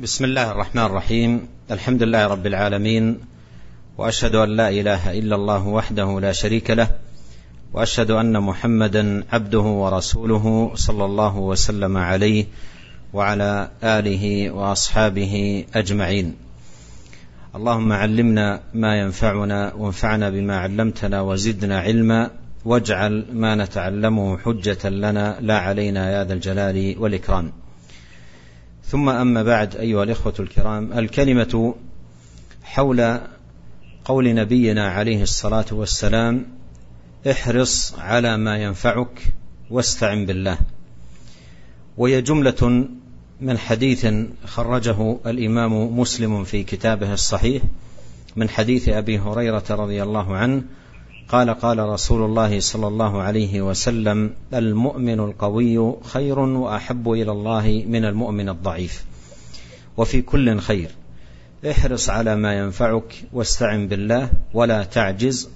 بسم الله الرحمن الرحيم. الحمد لله رب العالمين وأشهد أن لا إله إلا الله وحده لا شريك له وأشهد أن محمدا عبده ورسوله صلى الله وسلم عليه وعلى آله وأصحابه أجمعين. اللهم علمنا ما ينفعنا وانفعنا بما علمتنا وزدنا علما واجعل ما نتعلمه حجة لنا لا علينا يا ذا الجلال والإكرام. ثم أما بعد أيها الإخوة الكرام الكلمة حول قول نبينا عليه الصلاة والسلام احرص على ما ينفعك واستعن بالله. وهي جملة من حديث خرجه الإمام مسلم في كتابه الصحيح من حديث أبي هريرة رضي الله عنه قال قال رسول الله صلى الله عليه وسلم المؤمن القوي خير وأحب إلى الله من المؤمن الضعيف. وفي كل خير. احرص على ما ينفعك واستعن بالله ولا تعجز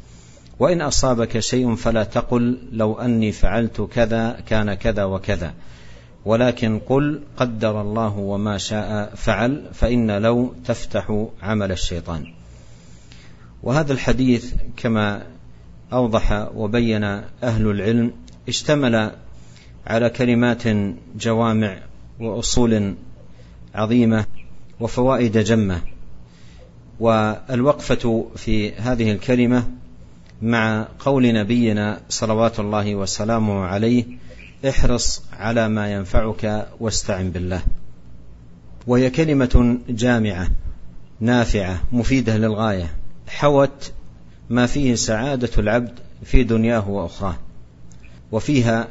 وإن أصابك شيء فلا تقل لو أني فعلت كذا كان كذا وكذا ولكن قل قدر الله وما شاء فعل فإن لو تفتح عمل الشيطان. وهذا الحديث كما أوضح وبين أهل العلم اشتمل على كلمات جوامع وأصول عظيمة وفوائد جمة والوقفة في هذه الكلمة مع قول نبينا صلوات الله وسلامه عليه احرص على ما ينفعك واستعن بالله. وهي كلمة جامعة نافعة مفيدة للغاية. حوت ما فيه سعادة العبد في دنياه وأخراه. وفيها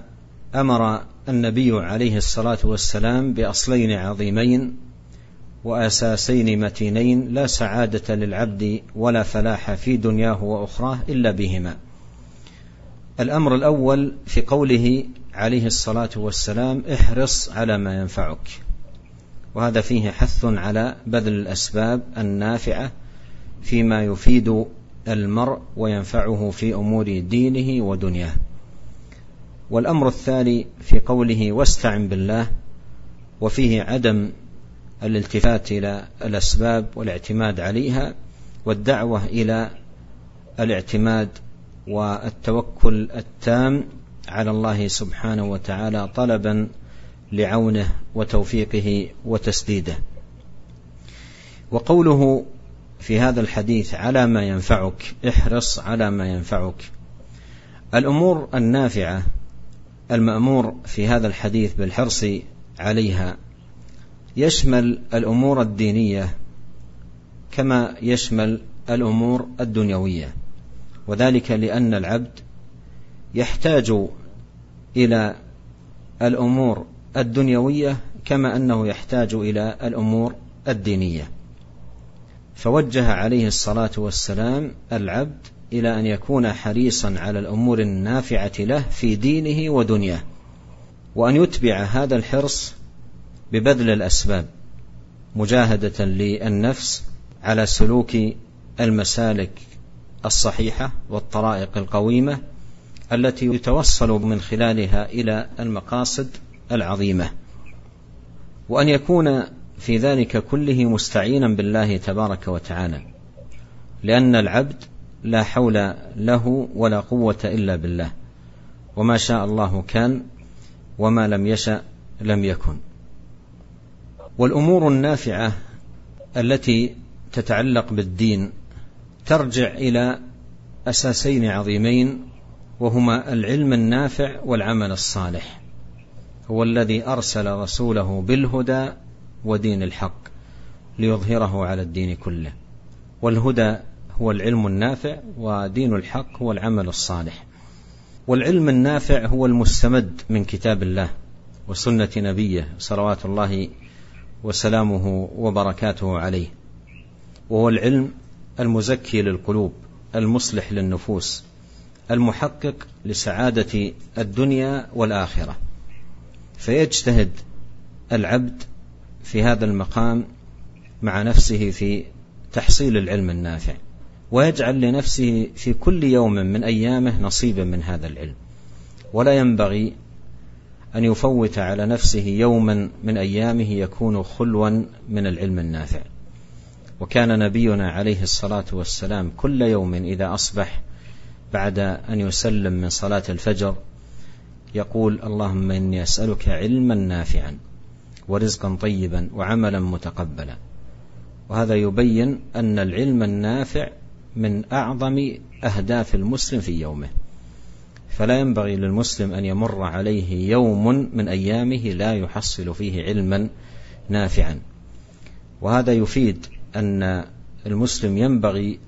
أمر النبي عليه الصلاة والسلام بأصلين عظيمين وأساسين متينين لا سعادة للعبد ولا فلاح في دنياه وأخراه إلا بهما. الأمر الأول في قوله عليه الصلاة والسلام احرص على ما ينفعك. وهذا فيه حث على بذل الأسباب النافعة فيما يفيد المرء وينفعه في أمور دينه ودنياه. والأمر الثاني في قوله واستعن بالله وفيه عدم الالتفات إلى الأسباب والاعتماد عليها والدعوة إلى الاعتماد والتوكل التام على الله سبحانه وتعالى طلبا لعونه وتوفيقه وتسديده. وقوله في هذا الحديث على ما ينفعك احرص على ما ينفعك. الأمور النافعة المأمور في هذا الحديث بالحرص عليها يشمل الأمور الدينية كما يشمل الأمور الدنيوية وذلك لأن العبد يحتاج إلى الأمور الدنيوية كما أنه يحتاج إلى الأمور الدينية. فوجه عليه الصلاة والسلام العبد إلى أن يكون حريصا على الأمور النافعة له في دينه ودنياه وأن يتبع هذا الحرص ببذل الأسباب مجاهدة للنفس على سلوك المسالك الصحيحة والطرائق القويمة التي يتوصل من خلالها إلى المقاصد العظيمة وأن يكون في ذلك كله مستعينا بالله تبارك وتعالى لأن العبد لا حول له ولا قوة إلا بالله وما شاء الله كان وما لم يشأ لم يكن. والأمور النافعة التي تتعلق بالدين ترجع إلى أساسين عظيمين وهما العلم النافع والعمل الصالح هو الذي أرسل رسوله بالهدى ودين الحق ليظهره على الدين كله. والهدى هو العلم النافع ودين الحق هو العمل الصالح. والعلم النافع هو المستمد من كتاب الله وسنة نبيه صلوات الله وسلامه وبركاته عليه. وهو العلم المزكي للقلوب المصلح للنفوس المحقق لسعادة الدنيا والآخرة. فيجتهد العبد في هذا المقام مع نفسه في تحصيل العلم النافع ويجعل لنفسه في كل يوم من أيامه نصيبا من هذا العلم. ولا ينبغي أن يفوت على نفسه يوما من أيامه يكون خلوا من العلم النافع. وكان نبينا عليه الصلاة والسلام كل يوم إذا أصبح بعد أن يسلم من صلاة الفجر يقول اللهم إني أسألك علما نافعا. ورزقا طيبا وعملا متقبلا. وهذا يبين أن العلم النافع من أعظم أهداف المسلم في يومه. فلا ينبغي للمسلم أن يمر عليه يوم من أيامه لا يحصل فيه علما نافعا. وهذا يفيد أن المسلم ينبغي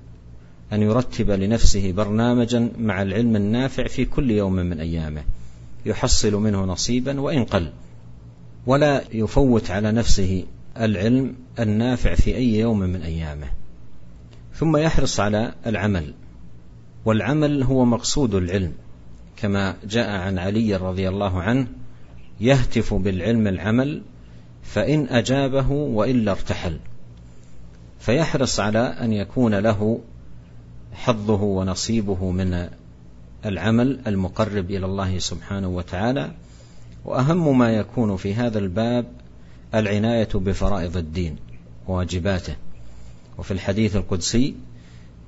أن يرتب لنفسه برنامجا مع العلم النافع في كل يوم من أيامه. يحصل منه نصيبا وإن قل. ولا يفوت على نفسه العلم النافع في أي يوم من أيامه. ثم يحرص على العمل والعمل هو مقصود العلم. كما جاء عن علي رضي الله عنه يهتف بالعلم العمل فإن أجابه وإلا ارتحل. فيحرص على أن يكون له حظه ونصيبه من العمل المقرب إلى الله سبحانه وتعالى وأهم ما يكون في هذا الباب العناية بفرائض الدين وواجباته. وفي الحديث القدسي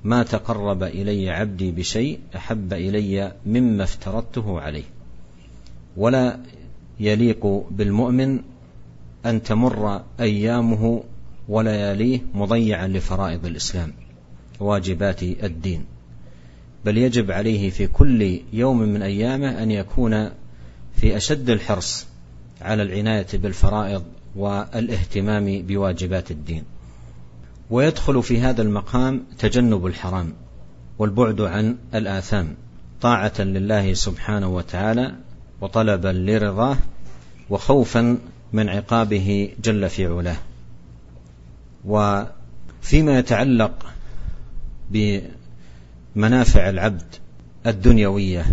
ما تقرب إلي عبدي بشيء أحب إلي مما افترضته عليه. ولا يليق بالمؤمن أن تمر أيامه ولياليه مضيعا لفرائض الإسلام واجبات الدين. بل يجب عليه في كل يوم من أيامه أن يكون في أشد الحرص على العناية بالفرائض والاهتمام بواجبات الدين. ويدخل في هذا المقام تجنب الحرام والبعد عن الآثام طاعة لله سبحانه وتعالى وطلبا لرضاه وخوفا من عقابه جل في علاه. وفيما يتعلق بمنافع العبد الدنيوية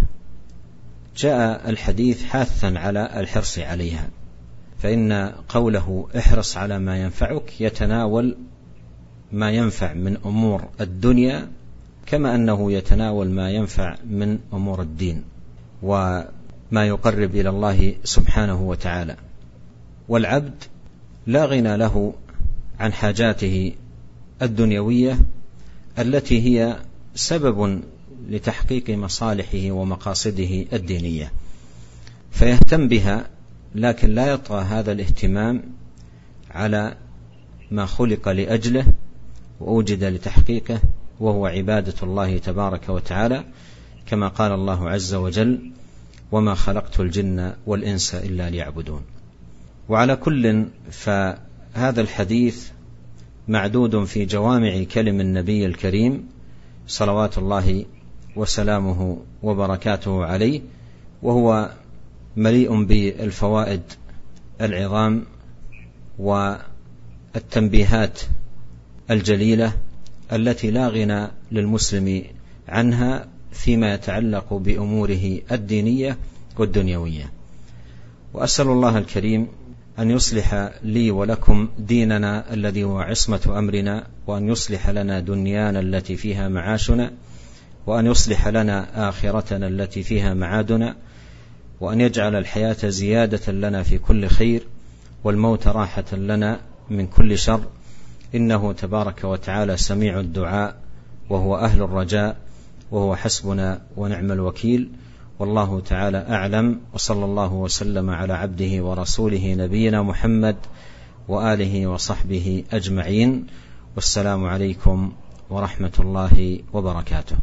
جاء الحديث حاثا على الحرص عليها فإن قوله احرص على ما ينفعك يتناول ما ينفع من أمور الدنيا كما أنه يتناول ما ينفع من أمور الدين وما يقرب إلى الله سبحانه وتعالى. والعبد لا غنى له عن حاجاته الدنيوية التي هي سبب لتحقيق مصالحه ومقاصده الدينية. فيهتم بها لكن لا يطغى هذا الاهتمام على ما خلق لأجله وأوجد لتحقيقه وهو عبادة الله تبارك وتعالى كما قال الله عز وجل وما خلقت الجن والإنس إلا ليعبدون وعلى كل فهذا الحديث معدود في جوامع كلم النبي الكريم صلوات الله وسلامه وبركاته عليه وهو مليء بالفوائد العظام والتنبيهات الجليلة التي لا غنى للمسلم عنها فيما يتعلق بأموره الدينية والدنيوية. وأسأل الله الكريم أن يصلح لي ولكم ديننا الذي هو عصمة أمرنا وأن يصلح لنا دنيانا التي فيها معاشنا وأن يصلح لنا آخرتنا التي فيها معادنا وأن يجعل الحياة زيادة لنا في كل خير والموت راحة لنا من كل شر. إنه تبارك وتعالى سميع الدعاء وهو أهل الرجاء وهو حسبنا ونعم الوكيل. والله تعالى أعلم وصلى الله وسلم على عبده ورسوله نبينا محمد وآله وصحبه أجمعين. والسلام عليكم ورحمة الله وبركاته.